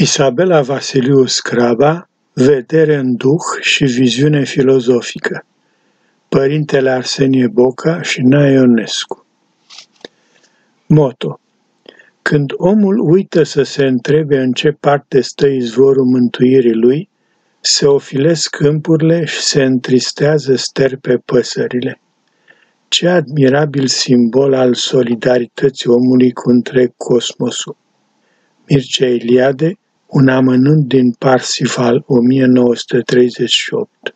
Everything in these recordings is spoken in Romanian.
Isabela Vasiliu Scraba, Vedere în Duh și viziune filozofică Părintele Arsenie Boca și Nae Ionescu Moto Când omul uită să se întrebe în ce parte stă izvorul mântuirii lui, se ofilesc câmpurile și se întristează sterpe păsările. Ce admirabil simbol al solidarității omului cu întreg cosmosul. Mircea Eliade, un amănunt din Parsifal 1938.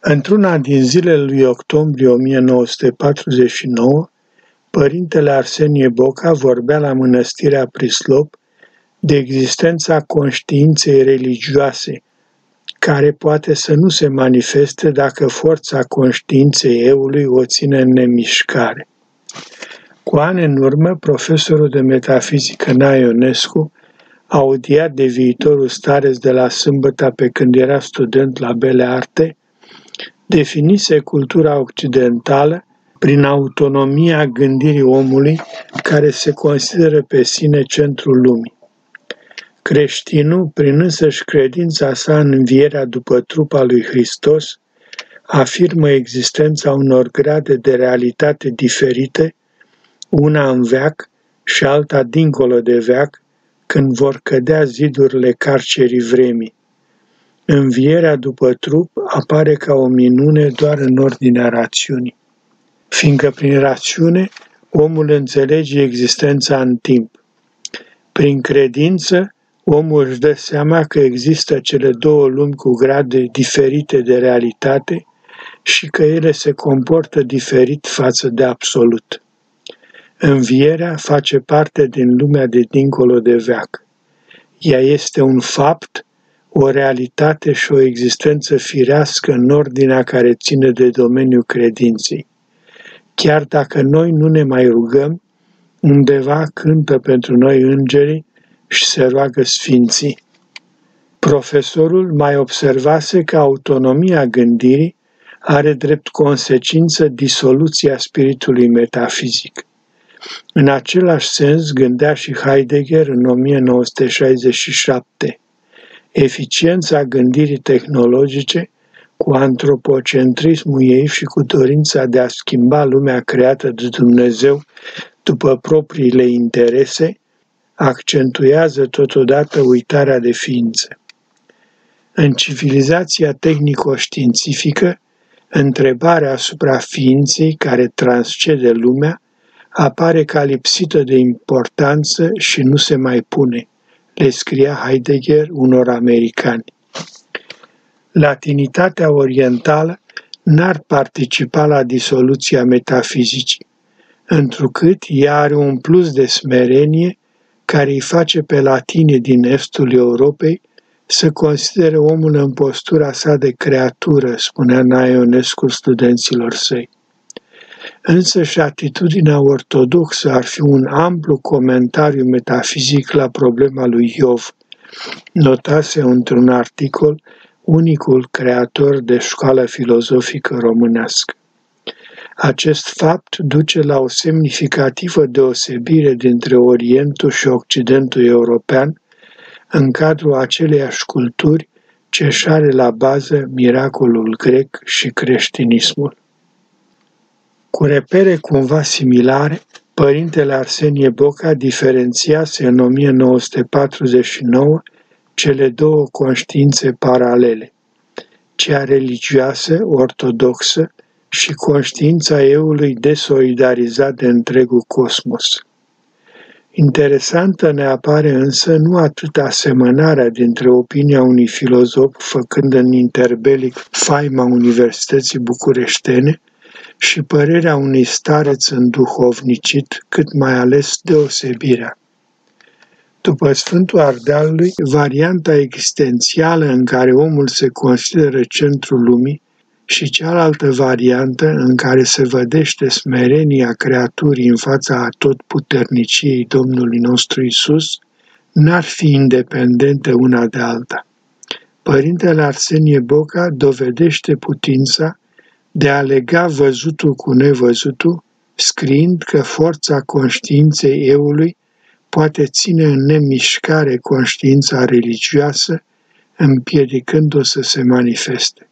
Într-una din zilele lui octombrie 1949, părintele Arsenie Boca vorbea la mănăstirea Prislop de existența conștiinței religioase, care poate să nu se manifeste dacă forța conștiinței eului o ține în nemișcare. Cu ani în urmă, profesorul de metafizică Naionescu audiat de viitorul stareț de la sâmbătă pe când era student la Bele Arte, definise cultura occidentală prin autonomia gândirii omului care se consideră pe sine centrul lumii. Creștinul, prin însăși credința sa în învierea după trupa lui Hristos, afirmă existența unor grade de realitate diferite, una în veac și alta dincolo de veac, când vor cădea zidurile carcerii vremii. Învierea după trup apare ca o minune doar în ordinea rațiunii, fiindcă prin rațiune omul înțelege existența în timp. Prin credință, omul își dă seama că există cele două lumi cu grade diferite de realitate și că ele se comportă diferit față de absolut. Învierea face parte din lumea de dincolo de veac. Ea este un fapt, o realitate și o existență firească în ordinea care ține de domeniul credinței. Chiar dacă noi nu ne mai rugăm, undeva cântă pentru noi îngerii și se roagă sfinții. Profesorul mai observase că autonomia gândirii are drept consecință disoluția spiritului metafizic. În același sens gândea și Heidegger în 1967. Eficiența gândirii tehnologice, cu antropocentrismul ei și cu dorința de a schimba lumea creată de Dumnezeu după propriile interese, accentuează totodată uitarea de ființe. În civilizația tehnico-științifică, întrebarea asupra ființei care transcede lumea apare ca lipsită de importanță și nu se mai pune, le scria Heidegger unor americani. Latinitatea orientală n-ar participa la disoluția metafizicii, întrucât ea are un plus de smerenie care îi face pe latine din estul Europei să considere omul în postura sa de creatură, spunea Naionescu studenților săi. Însă și atitudinea ortodoxă ar fi un amplu comentariu metafizic la problema lui Iov, notase într-un articol unicul creator de școală filozofică românească. Acest fapt duce la o semnificativă deosebire dintre Orientul și Occidentul european în cadrul aceleiași culturi ce își șare la bază miracolul grec și creștinismul. Cu repere cumva similare, părintele Arsenie Boca diferențiase în 1949 cele două conștiințe paralele, cea religioasă, ortodoxă, și conștiința eului desolidarizat de întregul cosmos. Interesantă ne apare însă nu atât asemănarea dintre opinia unui filozof făcând în interbelic faima Universității Bucureștene, și părerea unui stareț înduhovnicit, cât mai ales deosebirea. După Sfântul Ardealului, varianta existențială în care omul se consideră centrul lumii și cealaltă variantă în care se vădește smerenia creaturii în fața atotputerniciei Domnului nostru Isus, n-ar fi independente una de alta. Părintele Arsenie Boca dovedește putința de a lega văzutul cu nevăzutul, scriind că forța conștiinței eului poate ține în nemișcare conștiința religioasă, împiedicând-o să se manifeste.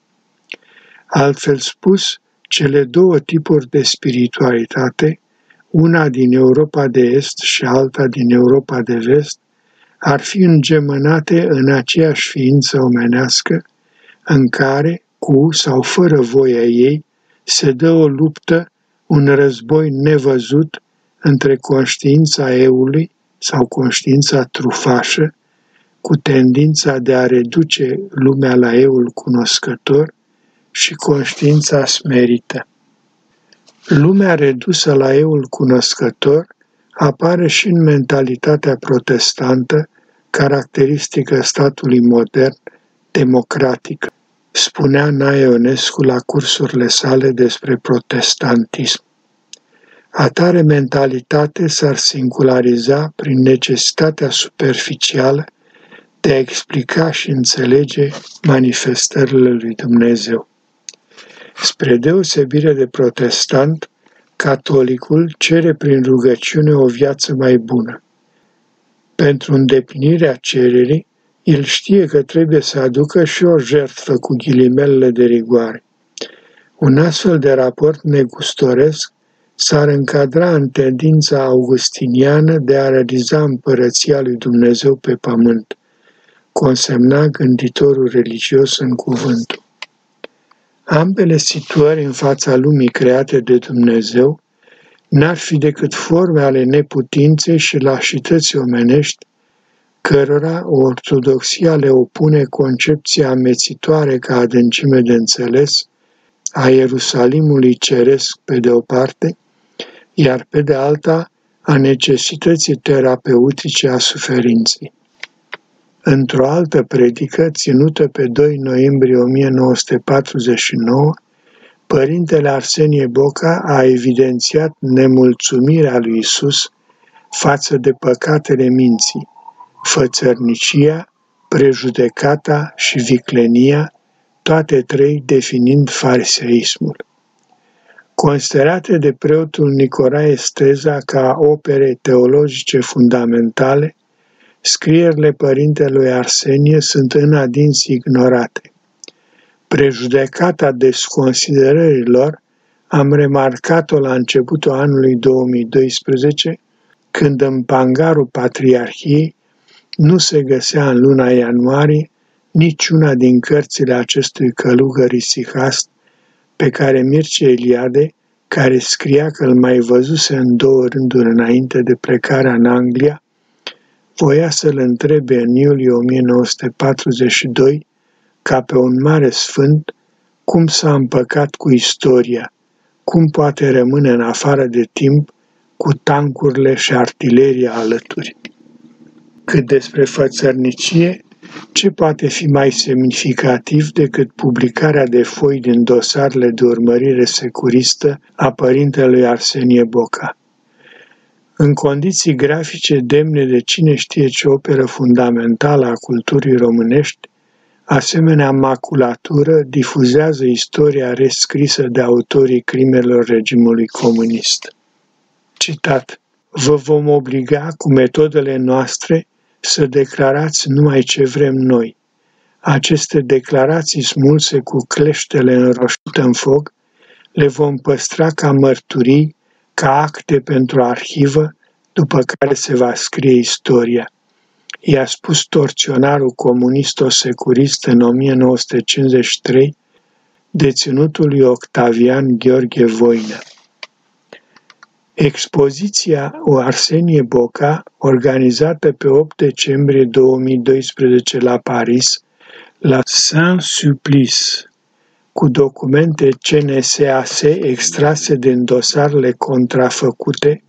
Altfel spus, cele două tipuri de spiritualitate, una din Europa de Est și alta din Europa de Vest, ar fi îngemănate în aceeași ființă omenească, în care, cu sau fără voia ei, se dă o luptă, un război nevăzut între conștiința eului sau conștiința trufașă, cu tendința de a reduce lumea la eul cunoscător și conștiința smerită. Lumea redusă la eul cunoscător apare și în mentalitatea protestantă, caracteristică statului modern, democratic, spunea Naionescu la cursurile sale despre protestantism. Atare mentalitate s-ar singulariza prin necesitatea superficială de a explica și înțelege manifestările lui Dumnezeu. Spre deosebire de protestant, catolicul cere prin rugăciune o viață mai bună. Pentru îndeplinirea cererii, el știe că trebuie să aducă și o jertfă cu ghilimelele de rigoare. Un astfel de raport negustoresc s-ar încadra în tendința augustiniană de a realiza împărăția lui Dumnezeu pe pământ, consemna gânditorul religios în cuvântul. Ambele situări în fața lumii create de Dumnezeu n-ar fi decât forme ale neputinței și lașității omenești, cărora ortodoxia le opune concepția amețitoare ca adâncime de înțeles a Ierusalimului ceresc pe de o parte, iar pe de alta a necesității terapeutice a suferinței. Într-o altă predică, ținută pe 2 noiembrie 1949, Părintele Arsenie Boca a evidențiat nemulțumirea lui Isus față de păcatele minții, fățărnicia, prejudecata și viclenia, toate trei definind fariseismul. Considerate de preotul Nicolae Steza ca opere teologice fundamentale, scrierile părintelui Arsenie sunt în adins ignorate. Prejudecata desconsiderărilor am remarcat-o la începutul anului 2012, când în pangarul Patriarhiei nu se găsea în luna ianuarie niciuna din cărțile acestui călugăr isihast pe care Mircea Eliade, care scria că îl mai văzuse în două rânduri înainte de plecarea în Anglia, voia să-l întrebe în iulie 1942, ca pe un mare sfânt, cum s-a împăcat cu istoria, cum poate rămâne în afară de timp cu tancurile și artileria alături. Cât despre fățărnicie, ce poate fi mai semnificativ decât publicarea de foi din dosarele de urmărire securistă a părintelui Arsenie Boca? În condiții grafice demne de cine știe ce operă fundamentală a culturii românești, asemenea maculatură difuzează istoria rescrisă de autorii crimelor regimului comunist. Citat Vă vom obliga cu metodele noastre să declarați numai ce vrem noi. Aceste declarații smulse cu cleștele înroșite în foc le vom păstra ca mărturii, ca acte pentru arhivă, după care se va scrie istoria. I-a spus torționarul comunist-securist în 1953, deținutului Octavian Gheorghe Voină. Expoziția o Arsenie Boca, organizată pe 8 decembrie 2012 la Paris, la Saint-Supplice, cu documente CNSAS extrase din dosarele contrafăcute,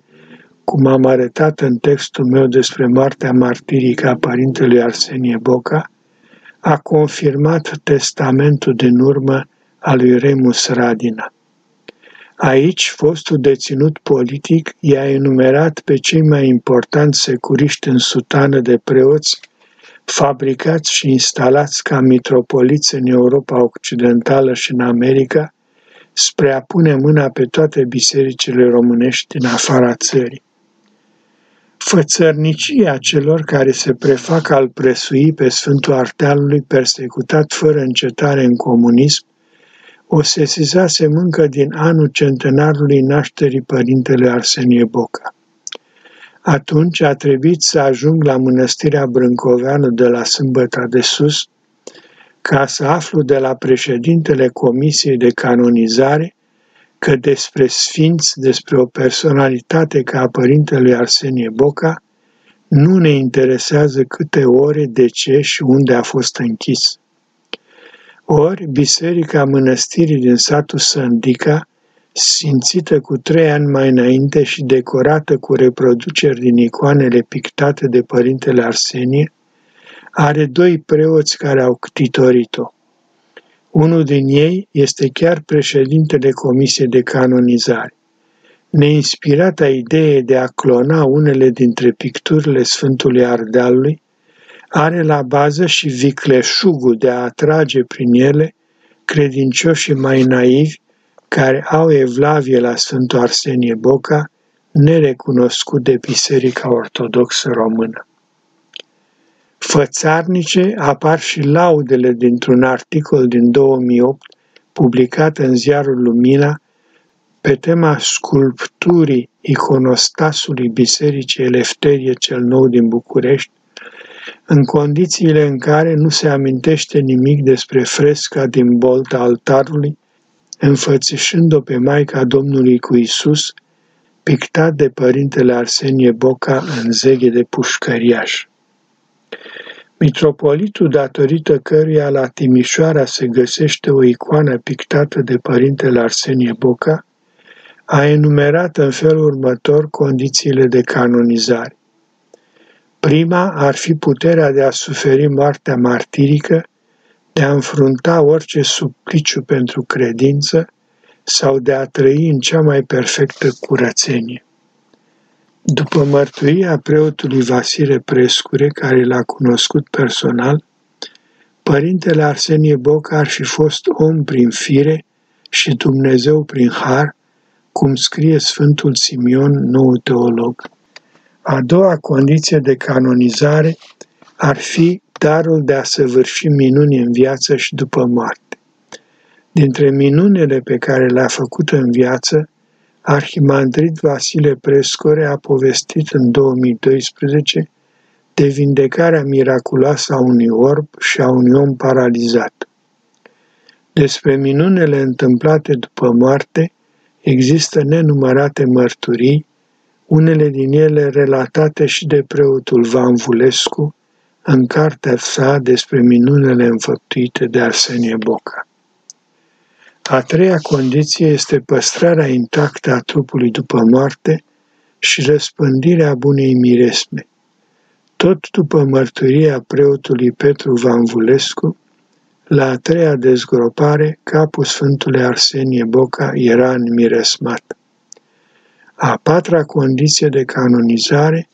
cum am arătat în textul meu despre moartea martirică a părintelui Arsenie Boca, a confirmat testamentul din urmă al lui Remus Radina. Aici, fostul deținut politic i-a enumerat pe cei mai importanți securiști în sutană de preoți, fabricați și instalați ca mitropoliți în Europa Occidentală și în America, spre a pune mâna pe toate bisericile românești din afara țării. Fățărnicia celor care se prefac al presui pe Sfântul Artealului persecutat fără încetare în comunism, o sesizasem încă din anul centenarului nașterii părintele Arsenie Boca. Atunci a trebuit să ajung la mănăstirea Brâncoveană de la Sâmbăta de Sus, ca să aflu de la președintele Comisiei de Canonizare că despre sfinți, despre o personalitate ca a părintelui Arsenie Boca, nu ne interesează câte ore, de ce și unde a fost închis. Ori, Biserica Mănăstirii din satul Sândica, simțită cu trei ani mai înainte și decorată cu reproduceri din icoanele pictate de părintele Arsenie, are doi preoți care au ctitorit-o. Unul din ei este chiar președintele Comisiei de Canonizare. Neinspirata idee de a clona unele dintre picturile Sfântului Ardealului, are la bază și vicleșugul de a atrage prin ele credincioșii mai naivi care au evlavie la Sfântul Arsenie Boca, nerecunoscut de Biserica Ortodoxă Română. Fățarnice apar și laudele dintr-un articol din 2008 publicat în ziarul Lumina pe tema sculpturii iconostasului Bisericii Elefterie cel Nou din București, în condițiile în care nu se amintește nimic despre fresca din bolta altarului, înfățișând-o pe Maica Domnului cu Isus, pictat de părintele Arsenie Boca în zeghe de pușcăriaș. Mitropolitul, datorită căruia la Timișoara se găsește o icoană pictată de părintele Arsenie Boca, a enumerat în felul următor condițiile de canonizare. Prima ar fi puterea de a suferi moartea martirică, de a înfrunta orice supliciu pentru credință sau de a trăi în cea mai perfectă curățenie. După mărturia preotului Vasile Prescure, care l-a cunoscut personal, părintele Arsenie Boc ar fi fost om prin fire și Dumnezeu prin har, cum scrie Sfântul Simion, nou teolog. A doua condiție de canonizare ar fi darul de a săvârși minuni în viață și după moarte. Dintre minunile pe care le-a făcut în viață, Arhimandrit Vasile Prescore a povestit în 2012 de vindecarea miraculoasă a unui orb și a unui om paralizat. Despre minunele întâmplate după moarte există nenumărate mărturii, unele din ele relatate și de preotul Van Vulescu în cartea sa despre minunele înfăptuite de Arsenie Boca. A treia condiție este păstrarea intactă a trupului după moarte și răspândirea bunei miresme. Tot după mărturia preotului Petru Vanvulescu, la a treia dezgropare, capul Sfântului Arsenie Boca era înmiresmat. A patra condiție de canonizare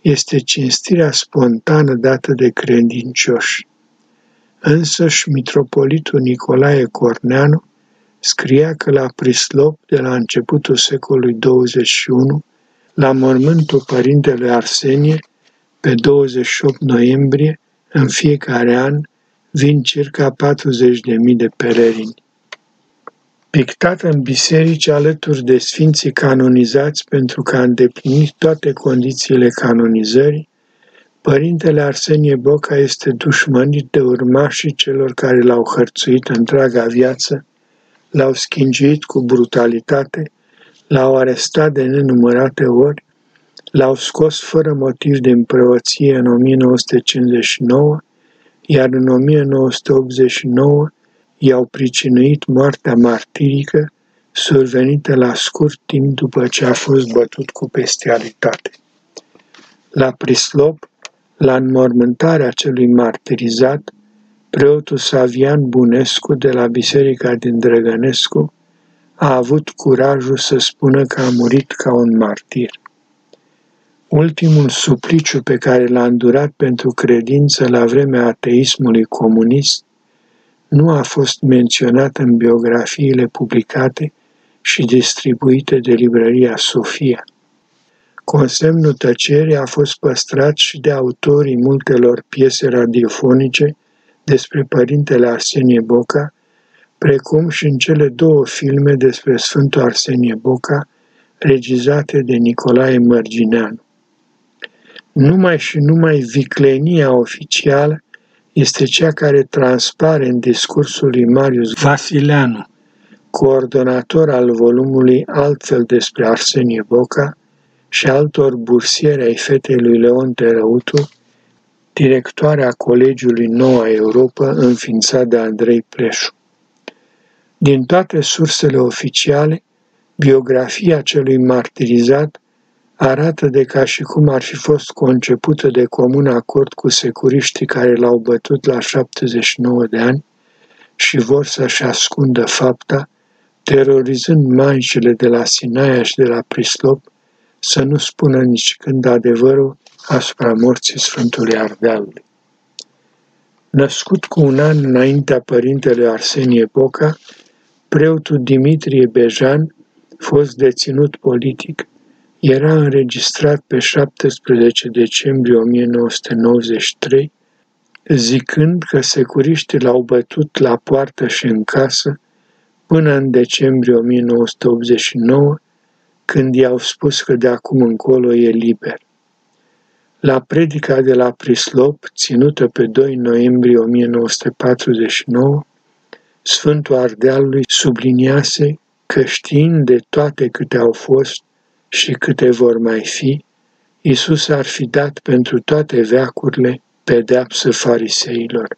este cinstirea spontană dată de credincioși. Însăși mitropolitul Nicolae Corneanu scria că la Prislop, de la începutul secolului 21, la mormântul părintele Arsenie, pe 28 noiembrie, în fiecare an, vin circa 40.000 de pelerini. Pictat în biserici alături de sfinții canonizați pentru că a îndeplinit toate condițiile canonizării, Părintele Arsenie Boca este dușmănit de urmașii celor care l-au hărțuit întreaga viață l-au schingiit cu brutalitate, l-au arestat de nenumărate ori, l-au scos fără motiv din preoție în 1959, iar în 1989 i-au pricinuit moartea martirică, survenită la scurt timp după ce a fost bătut cu bestialitate. La Prislop, la înmormântarea celui martirizat, Preotul Savian Bunescu de la Biserica din Drăgănescu a avut curajul să spună că a murit ca un martir. Ultimul supliciu pe care l-a îndurat pentru credință la vremea ateismului comunist nu a fost menționat în biografiile publicate și distribuite de librăria Sofia. Consemnul tăcerii a fost păstrat și de autorii multelor piese radiofonice despre părintele Arsenie Boca, precum și în cele două filme despre Sfântul Arsenie Boca, regizate de Nicolae Mărgineanu. Numai și numai viclenia oficială este cea care transpare în discursul lui Marius Vasileanu, coordonator al volumului Altfel despre Arsenie Boca și altor bursieri ai fetei lui Leon Terăutu, directoarea Colegiului Noua Europa, înființat de Andrei Pleșu. Din toate sursele oficiale, biografia celui martirizat arată de ca și cum ar fi fost concepută de comun acord cu securiștii care l-au bătut la 79 de ani și vor să-și ascundă fapta, terorizând maicile de la Sinaia și de la Prislop, să nu spună nici când adevărul asupra morții Sfântului Ardealului. Născut cu un an înaintea părintele Arsenie Boca, preotul Dimitrie Bejan, fost deținut politic, era înregistrat pe 17 decembrie 1993, zicând că securiștii l-au bătut la poartă și în casă până în decembrie 1989, când i-au spus că de acum încolo e liber. La predica de la Prislop, ținută pe 2 noiembrie 1949, Sfântul Ardealului subliniase că știind de toate câte au fost și câte vor mai fi, Isus ar fi dat pentru toate veacurile pedeapsă fariseilor,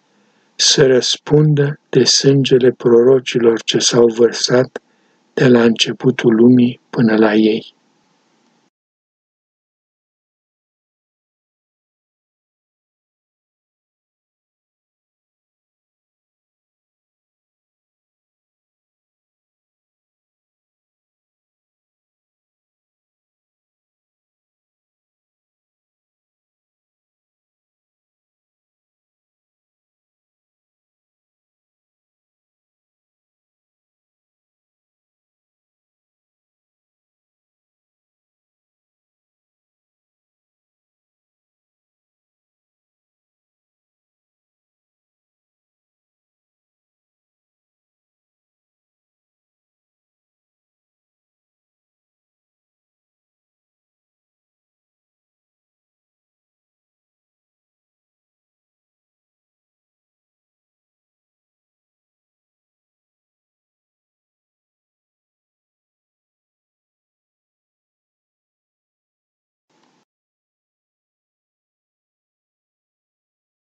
să răspundă de sângele prorocilor ce s-au vărsat de la începutul lumii până la ei.